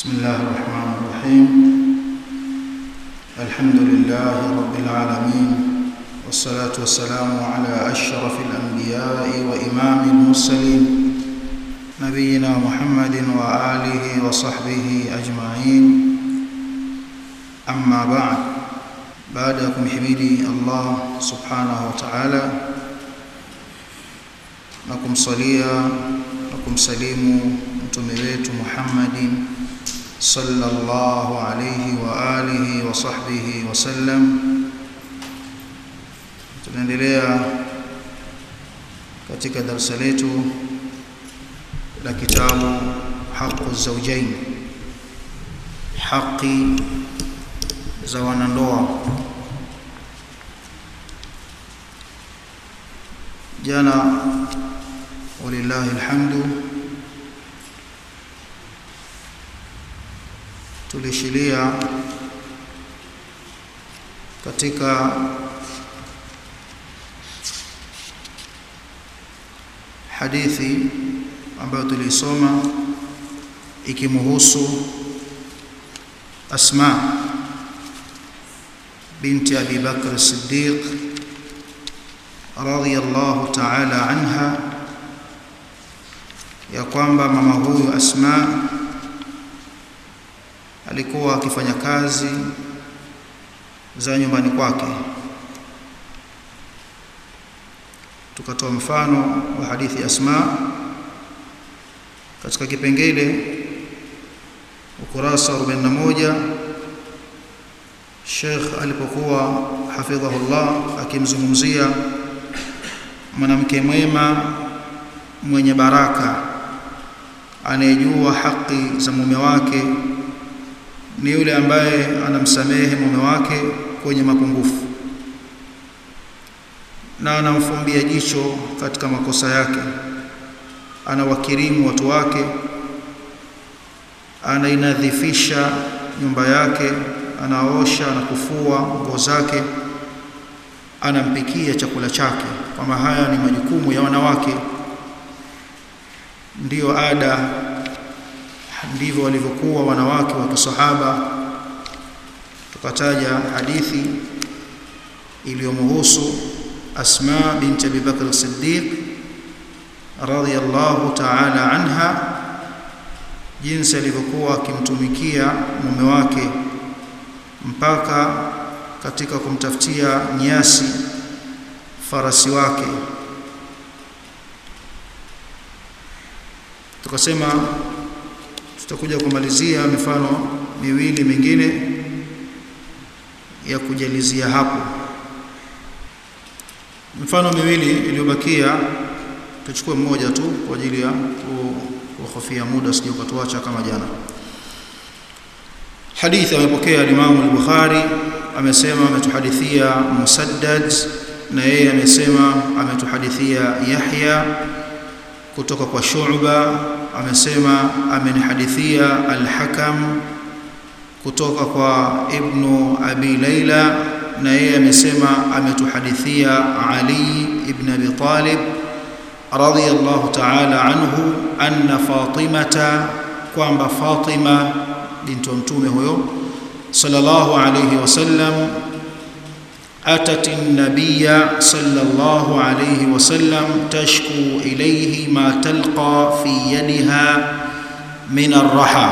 بسم الله الرحمن الرحيم. الحمد لله رب العالمين والصلاة والسلام على أشرف الأنبياء وإمام المرسلين نبينا محمد وآله وصحبه أجمعين. أما بعد بعدكم حميدي الله سبحانه وتعالى نكم صليا نكم سليم mtume wetu Muhammadin sallallahu alayhi wa alihi wa sahbihi wa sallam tunaendelea katika darasa letu la kitabu haqu zawjain haki za wanandoa jana walillahi alhamdu tulishilia katika hadithi ambayo tulisoma ikimhusu Asma binti Abi Bakr Siddiq radhiyallahu ta'ala anha ya kwamba mama huyu Asma alikuwa akifanya kazi za nyumbani kwake. Tukatoa mfano wa hadithi Asma. Katika kipengele ukurasa 41 Sheikh alipokuwa hafidhahullah akimzungumzia mwanamke mwema mwenye baraka anayejua haki za mume wake ni yule ambaye anamsamehe mume wake kwenye mapungufu na anamfumbia jicho katika makosa yake. Anawakirimu watu wake anainadhifisha nyumba yake anaosha na kufua nguo zake anampikia chakula chake. Kama haya ni majukumu ya wanawake. Ndiyo ada ndivyo walivyokuwa wanawake wa kisahaba tukataja hadithi iliyomhusu Asma binti Abi Bakr Siddiq radhiyallahu ta'ala anha jinsi alivyokuwa akimtumikia mume wake mpaka katika kumtafutia nyasi farasi wake. Tukasema tutakuja kumalizia mifano miwili mingine ya kujalizia hapo. Mifano miwili iliyobakia tuchukue mmoja tu kwa ajili ya kuhofia muda sije ukatuacha kama jana. Hadithi amepokea Imam al-Bukhari amesema ametuhadithia Musaddad na yeye amesema ametuhadithia Yahya kutoka kwa Shu'ba amesema amenihadithia al-Hakam kutoka kwa Ibn Abi Laila na yeye amesema ametuhadithia Ali ibn Abi Talib radiyallahu ta'ala anhu anna Fatimata kwamba Fatima binti mtume huyo sallallahu alayhi wasallam أتت النبي صلى الله عليه وسلم تشكو إليه ما تلقى في يدها من الرحى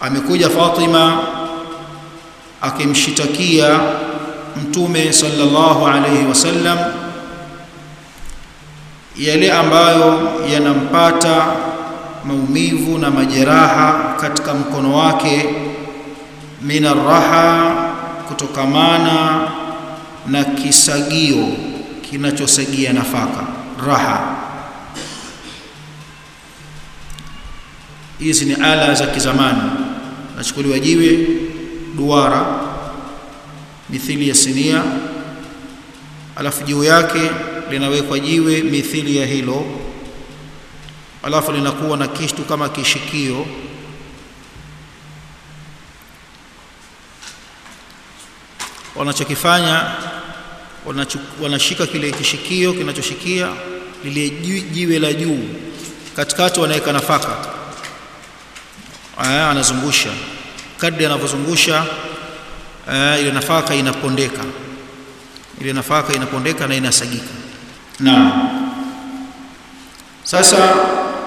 amekuja Fatima akimshitakia mtume sallallahu alayhi wasallam yale ambayo yanampata maumivu na majeraha katika mkono wake min kutokamana na kisagio kinachosagia nafaka raha. Hizi ni ala za kizamani. Nachukuliwa jiwe duara mithili ya sinia alafu juu yake linawekwa jiwe mithili ya hilo alafu linakuwa na kitu kama kishikio wanachokifanya wanashika kile kishikio kinachoshikia lile jiwe la juu. Katikati wanaweka nafaka. Anazungusha. Kadri anavyozungusha ile nafaka inapondeka. Ile nafaka inapondeka na inasagika. Na sasa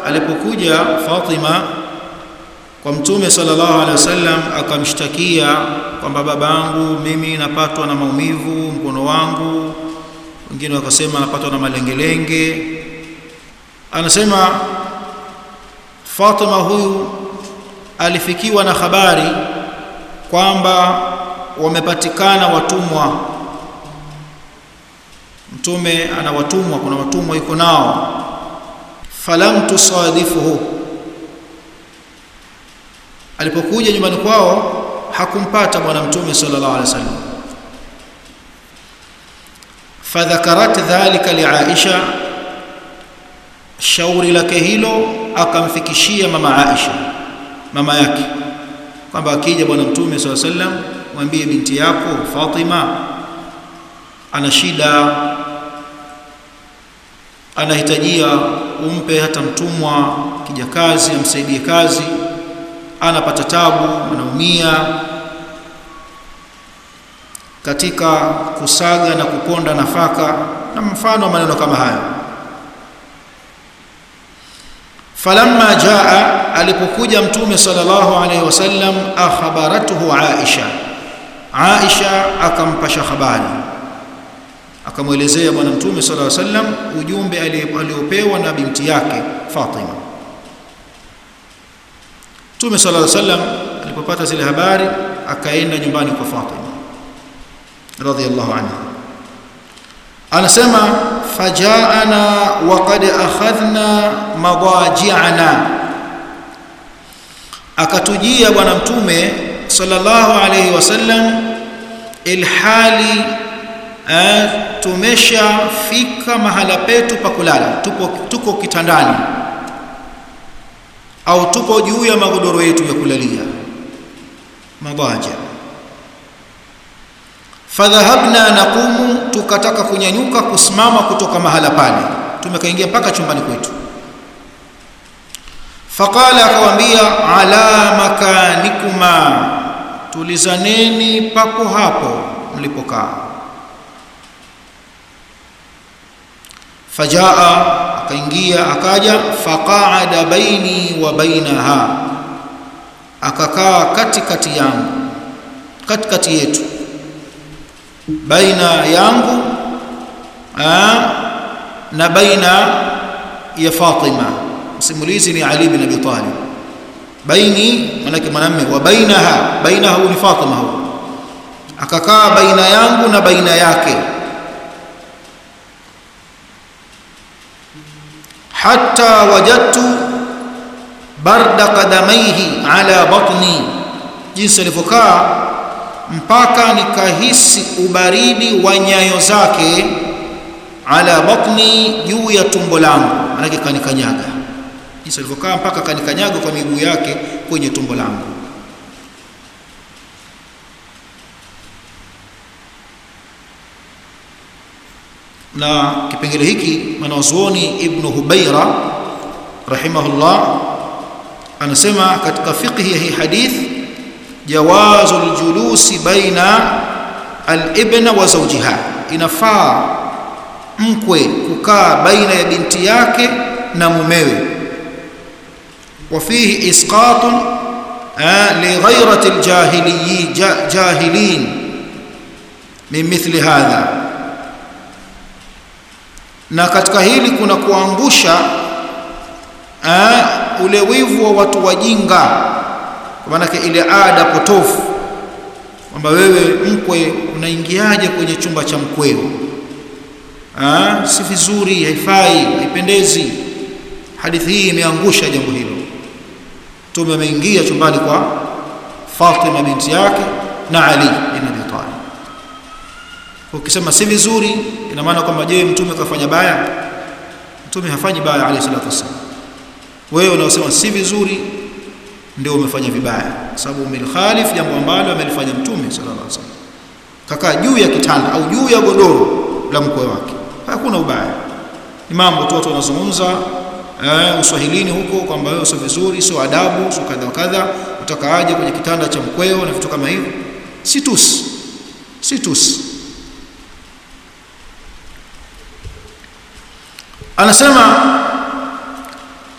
alipokuja Fatima kwa mtume sallallahu alaihi wasallam akamshtakia kwamba babangu mimi napatwa na maumivu mkono wangu. Wengine wakasema napatwa na malengelenge. Anasema Fatima huyu alifikiwa na habari kwamba wamepatikana watumwa. Mtume ana watumwa kuna watumwa yuko nao. Falam tusadifuhu alipokuja nyumbani kwao hakumpata bwana mtume sallallahu alaihi wasallam. Fadhakarat dhalika li aisha shauri lake hilo akamfikishia mama Aisha mama yake kwamba akija bwana mtume alaihi wasallam mwambie binti yako Fatima ana shida anahitajia umpe hata mtumwa kija kazi amsaidie kazi anapata tabu anaumia. Katika kusaga na kuponda nafaka na mfano maneno kama hayo. Falamma jaa alipokuja mtume sallallahu alaihi wasallam akhbaratuhu aisha. Aisha akampasha habari. Akamwelezea bwana mtume sallallahu alaihi wasallam ujumbe aliopewa na binti yake Fatima Mtume sallallahu alaihi wasallam alipopata zile habari akaenda nyumbani kwa Fatima radhiyallahu anha. Anasema fajaana wa qad akhadhna madaji'ana. Akatujia bwana mtume sallallahu alaihi wasallam ilhali tumeshafika mahala petu pa kulala tupo tuko kitandani au tupo juu ya magodoro yetu ya kulalia? Mabaja. Fadhahabna naqumu tukataka kunyanyuka kusimama kutoka mahala pale. Tumekaingia mpaka chumbani kwetu. Faqala akawaambia ala makanikuma tulizaneni papo hapo mlipokaa. Fajaa akaingia akaja faqaada baini wa bainaha akakaa katikati yangu katikati yetu baina yangu aa, na baina ya Fatima. Msimulizi ni Ali bin Abi Talib. Baini manake mwanamume wa bainaha bainahu ni Fatima huyo. Akakaa baina yangu na baina yake hatta wajadtu barda qadamaihi ala batni jinsi alivyokaa mpaka nikahisi ubaridi wa nyayo zake ala batni juu ya tumbo langu. Manake kanikanyaga. Jinsi alivyokaa mpaka kanikanyaga kwa miguu yake kwenye tumbo langu na kipengele hiki mwanazuoni ibn Hubaira rahimahullah anasema katika fiqhi hii hadith jawazu aljulusi baina alibna wa zawjiha inafaa mkwe kukaa baina ya binti yake na mumewe وفيه اسقاط لغيرة الجاهلي جاهلين من مثل هذا na katika hili kuna kuangusha ule wivu wa watu wajinga. Kwa maana ile ada potofu. Kwamba wewe mkwe unaingiaje kwenye chumba cha mkweo si vizuri haifai haipendezi. Hadithi hii imeangusha jambo hilo. Mtume ameingia chumbani kwa Fatima binti yake na Ali bin Abi ukisema si vizuri ina maana kwamba je mtume kafanya baya? Mtume hafanyi baya alayhi salatu wasallam wewe unaosema si vizuri ndio umefanya vibaya. Sababu umelkhalif jambo ambalo amelifanya mtume sallallahu alaihi wasallam. Kakaa juu ya kitanda au juu ya godoro la mkwe wake. Hakuna ubaya. Ni mambo tu watu wanazungumza eh, uswahilini huko kwamba wewe sio vizuri sio adabu sio kadha kadha. Utakaaje kwenye kitanda cha mkweo na vitu kama hivyo? Si tusi. Si anasema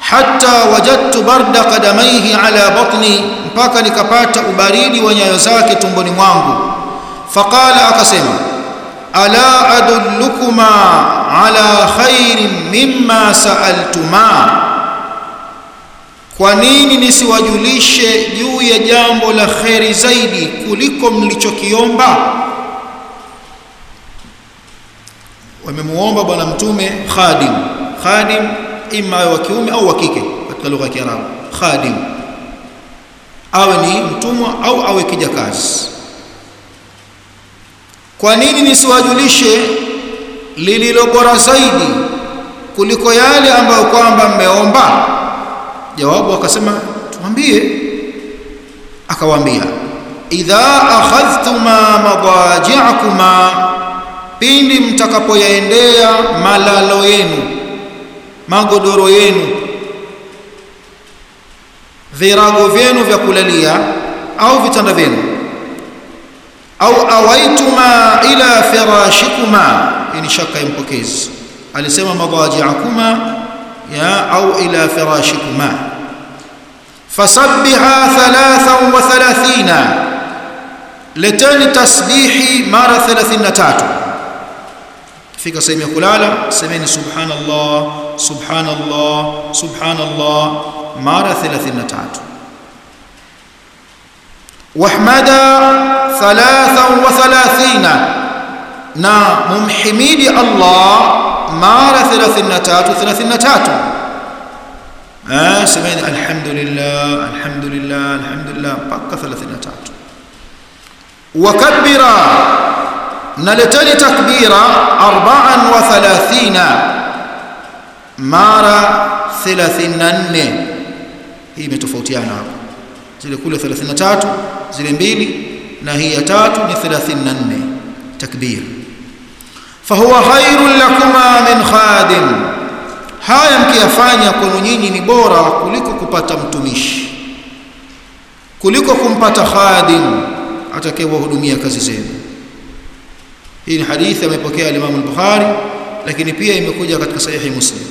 hatta wajadtu barda qadamaihi ala batni mpaka nikapata ubaridi wa nyayo zake tumboni mwangu. Faqala akasema ala adullukuma ala khairin mimma saaltuma? Kwa nini nisiwajulishe juu ya jambo la kheri zaidi kuliko mlichokiomba wamemuomba bwana mtume khadim. Khadim ima wa kiume au wa kike katika lugha ya Kiarabu. Khadim. Awe ni mtumwa au awe kijakazi. Kwa nini nisiwajulishe lililo bora zaidi kuliko yale ambayo kwamba mmeomba? Jawabu akasema tuambie. Akawaambia idha akhadhtuma madaji'akuma pindi mtakapoyaendea malalo yenu magodoro yenu virago vyenu vya kulalia au vitanda vyenu au awaituma ila firashikuma ni shaka ya mpokezi. Alisema madaji'akuma ya au ila firashikuma. Fasabbiha 33 leteni tasbihi mara 33 fika sehemu ya kulala semeni subhanallah subhanallah subhanallah mara 33 wahmada 33 na mumhimidi Allah mara 33 33 ah semeni alhamdulillah alhamdulillah alhamdulillah mpaka 33 wakabbira naleteni takbira 34 mara 34 hii imetofautiana hapo. Zile kule 33 zile mbili na hii ya tatu ni 34 takbir. Fahuwa khairul lakuma min khadim haya mkiyafanya kwenu nyinyi ni bora kuliko kupata mtumishi kuliko kumpata khadim atakayewahudumia kazi zenu hii ni hadithi amepokea al-Imam al-Bukhari lakini pia imekuja katika sahihi Muslim.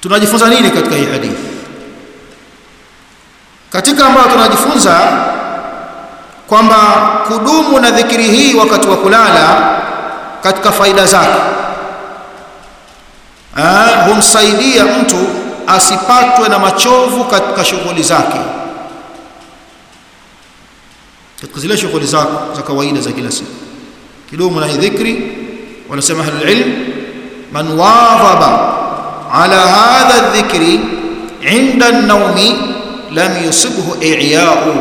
Tunajifunza nini katika hii hadithi? Katika ambayo tunajifunza kwamba kudumu na dhikiri hii wakati wa kulala katika faida zake humsaidia mtu asipatwe na machovu katika shughuli zake katika zile shughuli za, za kawaida za kila siku kidumu na dhikri wanasema ahlul ilm man wadhaba ala hadha dhikri inda an-nawmi lam yusibhu i'ya'u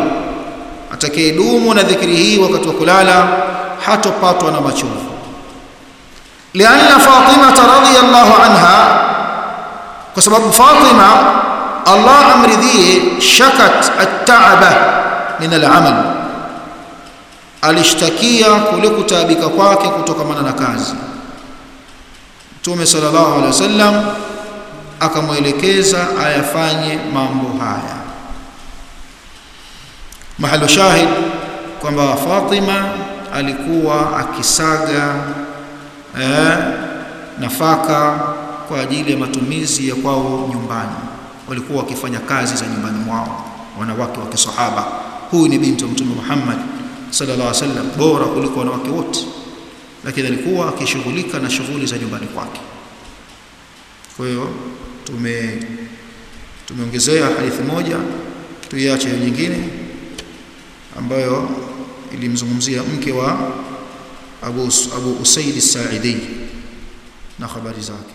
atakayedumu na dhikri hii wakati wa kulala hatopatwa na machovu lianna fatima radhiyallahu anha kwa sababu fatima Allah amridhie shakat at-ta'aba min al-amal alishtakia kule kutabika kwake kutokamana na kazi. Mtume sallallahu alaihi wasallam akamwelekeza ayafanye mambo haya. Mahalo shahid kwamba Fatima alikuwa akisaga eh, nafaka kwa ajili ya matumizi ya kwao nyumbani. Walikuwa wakifanya kazi za nyumbani mwao wanawake wa kisahaba huyu ni binti wa mtume Muhammad sallallahu alaihi wasallam bora kuliko wanawake wote. Lakini alikuwa akishughulika na shughuli za nyumbani kwake. Kwa hiyo tume tumeongezea hadithi moja tuiache nyingine ambayo ilimzungumzia mke wa Abu Abu Usaid As-Sa'idi na habari zake